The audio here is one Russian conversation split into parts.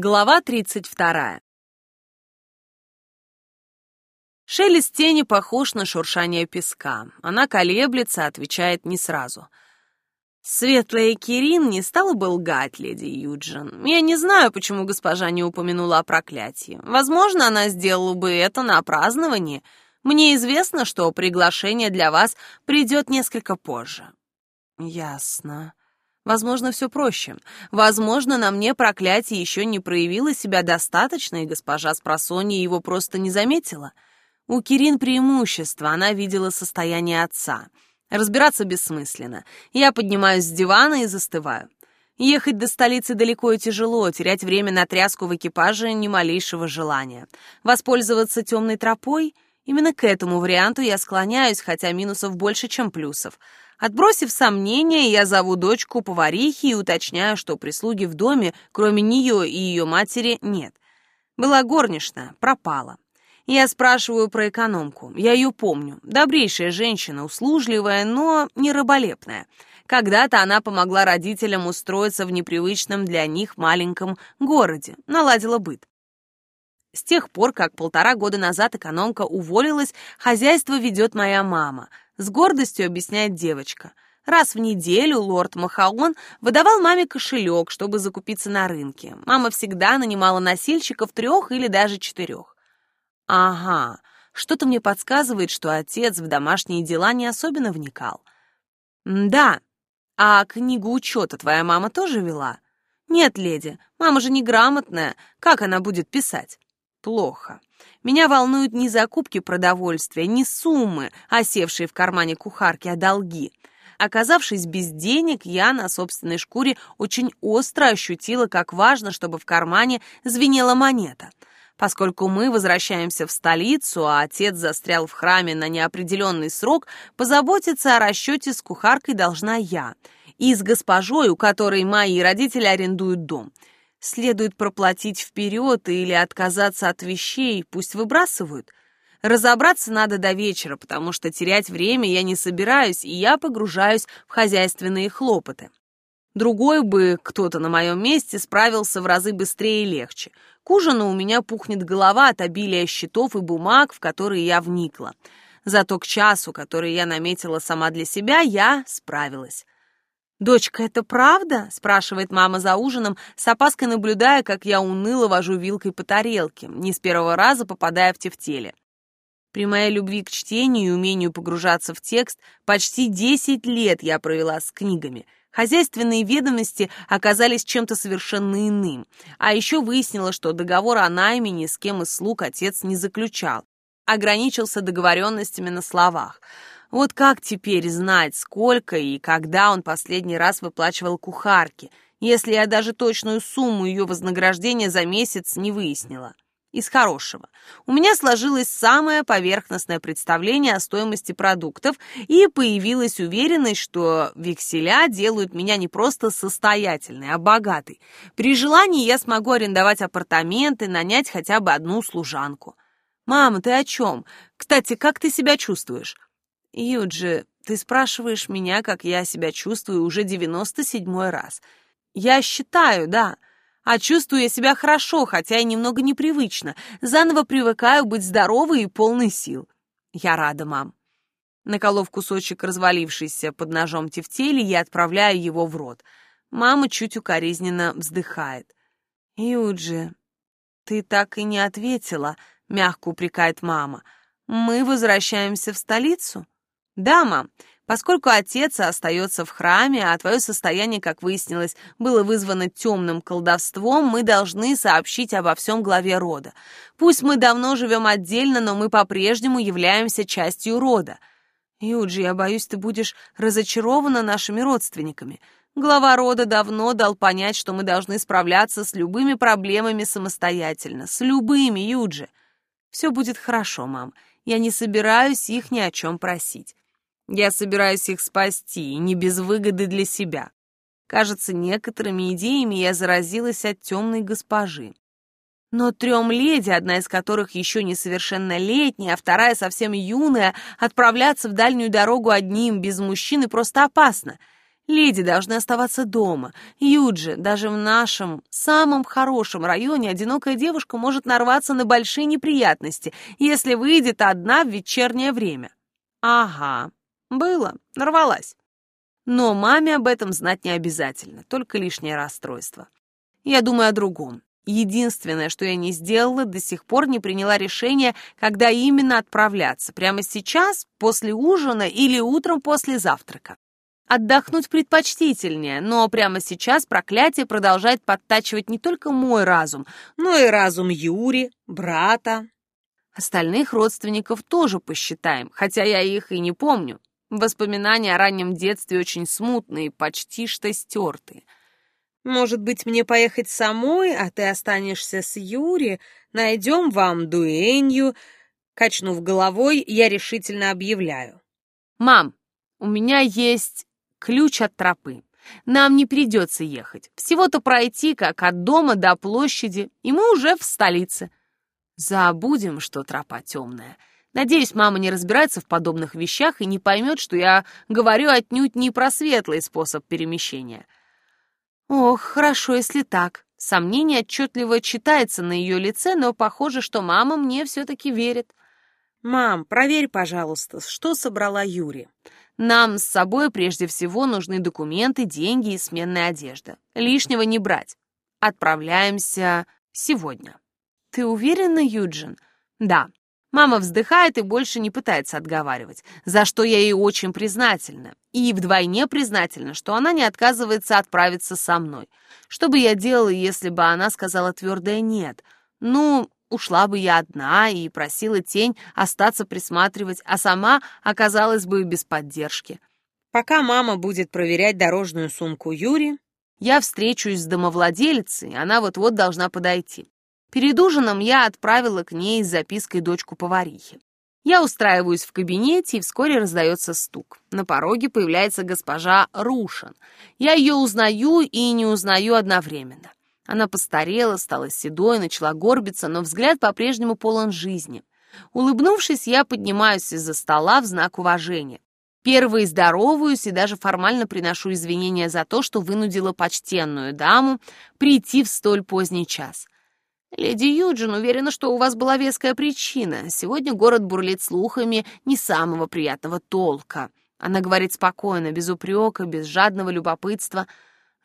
Глава 32. Шелест тени похож на шуршание песка. Она колеблется, отвечает не сразу. Светлая Кирин не стала бы лгать, леди Юджин. Я не знаю, почему госпожа не упомянула о проклятии. Возможно, она сделала бы это на праздновании. Мне известно, что приглашение для вас придет несколько позже. Ясно. Возможно, все проще. Возможно, на мне проклятие еще не проявило себя достаточно, и госпожа Спросонья его просто не заметила. У Кирин преимущество, она видела состояние отца. Разбираться бессмысленно. Я поднимаюсь с дивана и застываю. Ехать до столицы далеко и тяжело, терять время на тряску в экипаже ни малейшего желания. Воспользоваться темной тропой — Именно к этому варианту я склоняюсь, хотя минусов больше, чем плюсов. Отбросив сомнения, я зову дочку поварихи и уточняю, что прислуги в доме, кроме нее и ее матери, нет. Была горничная, пропала. Я спрашиваю про экономку. Я ее помню. Добрейшая женщина, услужливая, но не раболепная. Когда-то она помогла родителям устроиться в непривычном для них маленьком городе, наладила быт. С тех пор, как полтора года назад экономка уволилась, хозяйство ведет моя мама — с гордостью объясняет девочка. Раз в неделю лорд Махаон выдавал маме кошелек, чтобы закупиться на рынке. Мама всегда нанимала носильщиков трех или даже четырех. Ага, что-то мне подсказывает, что отец в домашние дела не особенно вникал. Да, а книгу учета твоя мама тоже вела? Нет, леди, мама же неграмотная, как она будет писать? Плохо. Меня волнуют не закупки продовольствия, не суммы, осевшие в кармане кухарки, а долги. Оказавшись без денег, я на собственной шкуре очень остро ощутила, как важно, чтобы в кармане звенела монета. Поскольку мы возвращаемся в столицу, а отец застрял в храме на неопределенный срок, позаботиться о расчете с кухаркой должна я. И с госпожой, у которой мои родители арендуют дом – Следует проплатить вперед или отказаться от вещей, пусть выбрасывают. Разобраться надо до вечера, потому что терять время я не собираюсь, и я погружаюсь в хозяйственные хлопоты. Другой бы кто-то на моем месте справился в разы быстрее и легче. К ужину у меня пухнет голова от обилия счетов и бумаг, в которые я вникла. Зато к часу, который я наметила сама для себя, я справилась. «Дочка, это правда?» — спрашивает мама за ужином, с опаской наблюдая, как я уныло вожу вилкой по тарелке, не с первого раза попадая в тефтели. При моей любви к чтению и умению погружаться в текст почти 10 лет я провела с книгами. Хозяйственные ведомости оказались чем-то совершенно иным. А еще выяснила, что договор о найме ни с кем из слуг отец не заключал. Ограничился договоренностями на словах — вот как теперь знать, сколько и когда он последний раз выплачивал кухарке, если я даже точную сумму ее вознаграждения за месяц не выяснила? Из хорошего. У меня сложилось самое поверхностное представление о стоимости продуктов и появилась уверенность, что векселя делают меня не просто состоятельной, а богатой. При желании я смогу арендовать апартаменты, нанять хотя бы одну служанку. «Мама, ты о чем? Кстати, как ты себя чувствуешь?» «Юджи, ты спрашиваешь меня, как я себя чувствую уже девяносто седьмой раз. Я считаю, да. А чувствую я себя хорошо, хотя и немного непривычно. Заново привыкаю быть здоровой и полной сил. Я рада, мам». Наколов кусочек развалившийся под ножом тефтели, я отправляю его в рот. Мама чуть укоризненно вздыхает. «Юджи, ты так и не ответила», — мягко упрекает мама. «Мы возвращаемся в столицу?» «Да, мам, поскольку отец остается в храме, а твое состояние, как выяснилось, было вызвано темным колдовством, мы должны сообщить обо всем главе рода. Пусть мы давно живем отдельно, но мы по-прежнему являемся частью рода. Юджи, я боюсь, ты будешь разочарована нашими родственниками». Глава рода давно дал понять, что мы должны справляться с любыми проблемами самостоятельно. С любыми, Юджи. Все будет хорошо, мам. Я не собираюсь их ни о чем просить. Я собираюсь их спасти, и не без выгоды для себя. Кажется, некоторыми идеями я заразилась от темной госпожи. Но трем леди, одна из которых еще несовершеннолетняя, а вторая совсем юная, отправляться в дальнюю дорогу одним, без мужчины, просто опасно. Леди должны оставаться дома. Юджи, даже в нашем самом хорошем районе одинокая девушка может нарваться на большие неприятности, если выйдет одна в вечернее время. Ага, было, нарвалась. Но маме об этом знать не обязательно, только лишнее расстройство. Я думаю о другом. Единственное, что я не сделала, до сих пор не приняла решение, когда именно отправляться. Прямо сейчас, после ужина или утром после завтрака. Отдохнуть предпочтительнее, но прямо сейчас проклятие продолжает подтачивать не только мой разум, но и разум Юри, брата. Остальных родственников тоже посчитаем, хотя я их и не помню. Воспоминания о раннем детстве очень смутные, почти что стертые. Может быть, мне поехать самой, а ты останешься с Юри? Найдем вам дуэнью. Качнув головой, я решительно объявляю. «Мам, у меня есть ключ от тропы. Нам не придется ехать. Всего-то пройти, как от дома до площади, и мы уже в столице. Забудем, что тропа темная. Надеюсь, мама не разбирается в подобных вещах и не поймет, что я говорю отнюдь не про светлый способ перемещения. Ох, хорошо, если так. Сомнение отчетливо читается на ее лице, но похоже, что мама мне все-таки верит. «Мам, проверь, пожалуйста, что собрала Юри?» Нам с собой прежде всего нужны документы, деньги и сменная одежда. Лишнего не брать. Отправляемся сегодня. Ты уверена, Юджин? Да. Мама вздыхает и больше не пытается отговаривать, за что я ей очень признательна. И вдвойне признательна, что она не отказывается отправиться со мной. Что бы я делала, если бы она сказала твердое «нет»? Ну, Ушла бы я одна и просила тень остаться присматривать, а сама оказалась бы без поддержки. Пока мама будет проверять дорожную сумку Юри, я встречусь с домовладелицей, она вот-вот должна подойти. Перед ужином я отправила к ней с запиской дочку поварихи. Я устраиваюсь в кабинете, и вскоре раздается стук. На пороге появляется госпожа Рушин. Я ее узнаю и не узнаю одновременно. Она постарела, стала седой, начала горбиться, но взгляд по-прежнему полон жизни. Улыбнувшись, я поднимаюсь из-за стола в знак уважения. Первой здороваюсь и даже формально приношу извинения за то, что вынудила почтенную даму прийти в столь поздний час. «Леди Юджин уверена, что у вас была веская причина. Сегодня город бурлит слухами не самого приятного толка». Она говорит спокойно, без упрека, без жадного любопытства —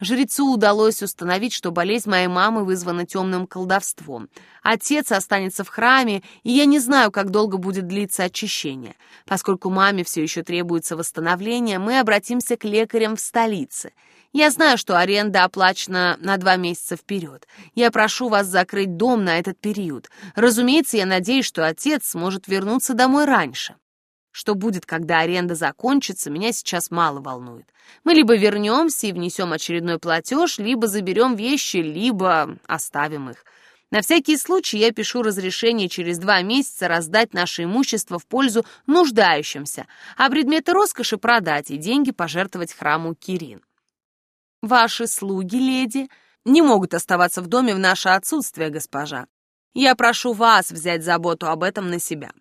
Жрецу удалось установить, что болезнь моей мамы вызвана темным колдовством. Отец останется в храме, и я не знаю, как долго будет длиться очищение. Поскольку маме все еще требуется восстановление, мы обратимся к лекарям в столице. Я знаю, что аренда оплачена на два месяца вперед. Я прошу вас закрыть дом на этот период. Разумеется, я надеюсь, что отец сможет вернуться домой раньше. Что будет, когда аренда закончится, меня сейчас мало волнует. Мы либо вернемся и внесем очередной платеж, либо заберем вещи, либо оставим их. На всякий случай я пишу разрешение через два месяца раздать наше имущество в пользу нуждающимся, а предметы роскоши продать и деньги пожертвовать храму Кирин. Ваши слуги, леди, не могут оставаться в доме в наше отсутствие, госпожа. Я прошу вас взять заботу об этом на себя.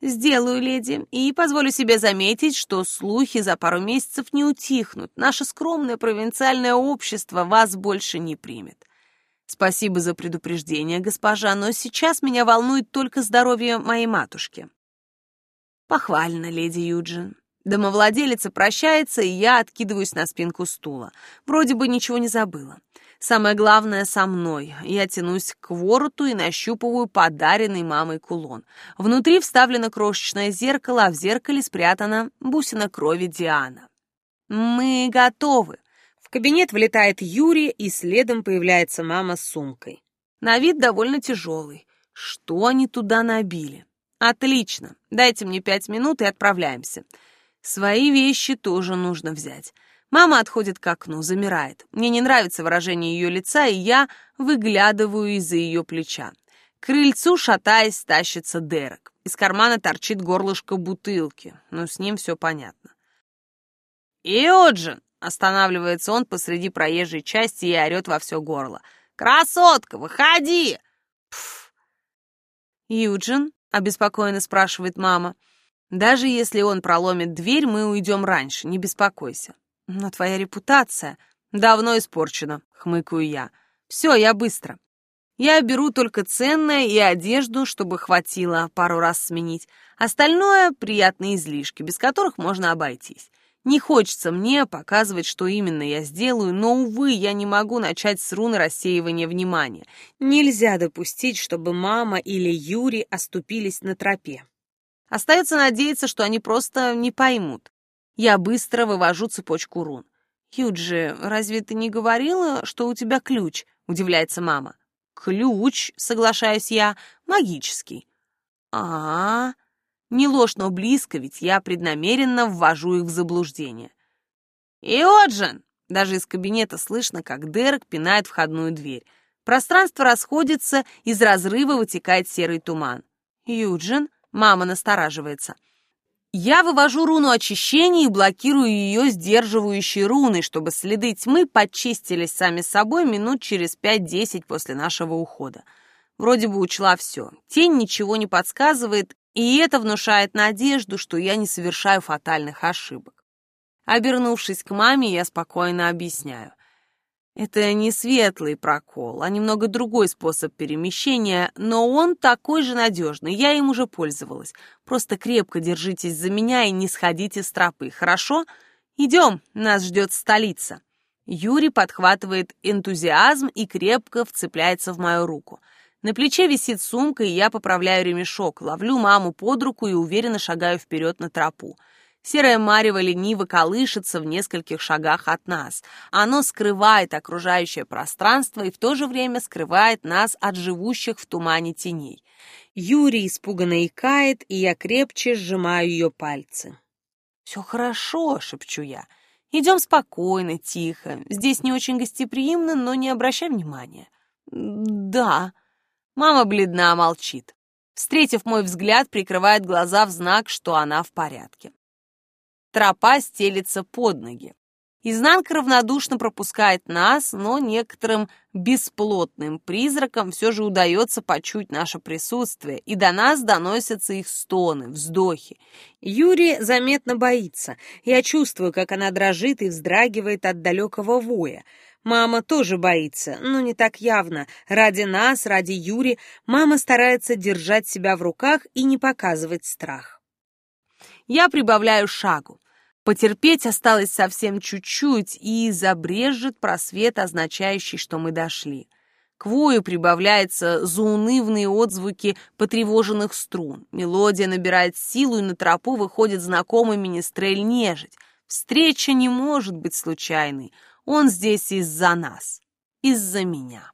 «Сделаю, леди, и позволю себе заметить, что слухи за пару месяцев не утихнут. Наше скромное провинциальное общество вас больше не примет. Спасибо за предупреждение, госпожа, но сейчас меня волнует только здоровье моей матушки». «Похвально, леди Юджин». Домовладелица прощается, и я откидываюсь на спинку стула. Вроде бы ничего не забыла. Самое главное со мной. Я тянусь к вороту и нащупываю подаренный мамой кулон. Внутри вставлено крошечное зеркало, а в зеркале спрятана бусина крови Диана. Мы готовы. В кабинет влетает Юрий, и следом появляется мама с сумкой. На вид довольно тяжелый. Что они туда набили? Отлично. Дайте мне пять минут и отправляемся. Свои вещи тоже нужно взять. Мама отходит к окну, замирает. Мне не нравится выражение ее лица, и я выглядываю из-за ее плеча. К крыльцу, шатаясь, тащится Дерек. Из кармана торчит горлышко бутылки, но с ним все понятно. «Иоджин!» — останавливается он посреди проезжей части и орет во все горло. «Красотка, выходи!» Пф. «Юджин?» — обеспокоенно спрашивает мама. «Даже если он проломит дверь, мы уйдем раньше, не беспокойся». Но твоя репутация давно испорчена, хмыкаю я. Все, я быстро. Я беру только ценное и одежду, чтобы хватило пару раз сменить. Остальное — приятные излишки, без которых можно обойтись. Не хочется мне показывать, что именно я сделаю, но, увы, я не могу начать с руны рассеивания внимания. Нельзя допустить, чтобы мама или Юрий оступились на тропе. Остается надеяться, что они просто не поймут. Я быстро вывожу цепочку рун. «Юджи, разве ты не говорила, что у тебя ключ?» — удивляется мама. «Ключ», — соглашаюсь я, — «магический». А, -а, а Не ложь, но близко, ведь я преднамеренно ввожу их в заблуждение. «Иоджин!» Даже из кабинета слышно, как Дерек пинает входную дверь. Пространство расходится, из разрыва вытекает серый туман. «Юджин?» — мама настораживается — я вывожу руну очищения и блокирую ее сдерживающей руной, чтобы следы тьмы почистились сами собой минут через 5-10 после нашего ухода. Вроде бы учла все. Тень ничего не подсказывает, и это внушает надежду, что я не совершаю фатальных ошибок. Обернувшись к маме, я спокойно объясняю. Это не светлый прокол, а немного другой способ перемещения, но он такой же надежный, я им уже пользовалась. Просто крепко держитесь за меня и не сходите с тропы, хорошо? Идем, нас ждет столица. Юрий подхватывает энтузиазм и крепко вцепляется в мою руку. На плече висит сумка, и я поправляю ремешок, ловлю маму под руку и уверенно шагаю вперед на тропу. Серое марево лениво колышется в нескольких шагах от нас. Оно скрывает окружающее пространство и в то же время скрывает нас от живущих в тумане теней. Юрий испуганно икает, и я крепче сжимаю ее пальцы. «Все хорошо», — шепчу я. «Идем спокойно, тихо. Здесь не очень гостеприимно, но не обращай внимания». «Да». Мама бледна, молчит. Встретив мой взгляд, прикрывает глаза в знак, что она в порядке. Тропа стелится под ноги. Изнанка равнодушно пропускает нас, но некоторым бесплотным призракам все же удается почуть наше присутствие, и до нас доносятся их стоны, вздохи. Юрий заметно боится. Я чувствую, как она дрожит и вздрагивает от далекого воя. Мама тоже боится, но не так явно. Ради нас, ради Юри, мама старается держать себя в руках и не показывать страх. Я прибавляю шагу. Потерпеть осталось совсем чуть-чуть, и забрежет просвет, означающий, что мы дошли. К вою прибавляются заунывные отзвуки потревоженных струн. Мелодия набирает силу, и на тропу выходит знакомый министрель нежить. Встреча не может быть случайной. Он здесь из-за нас, из-за меня.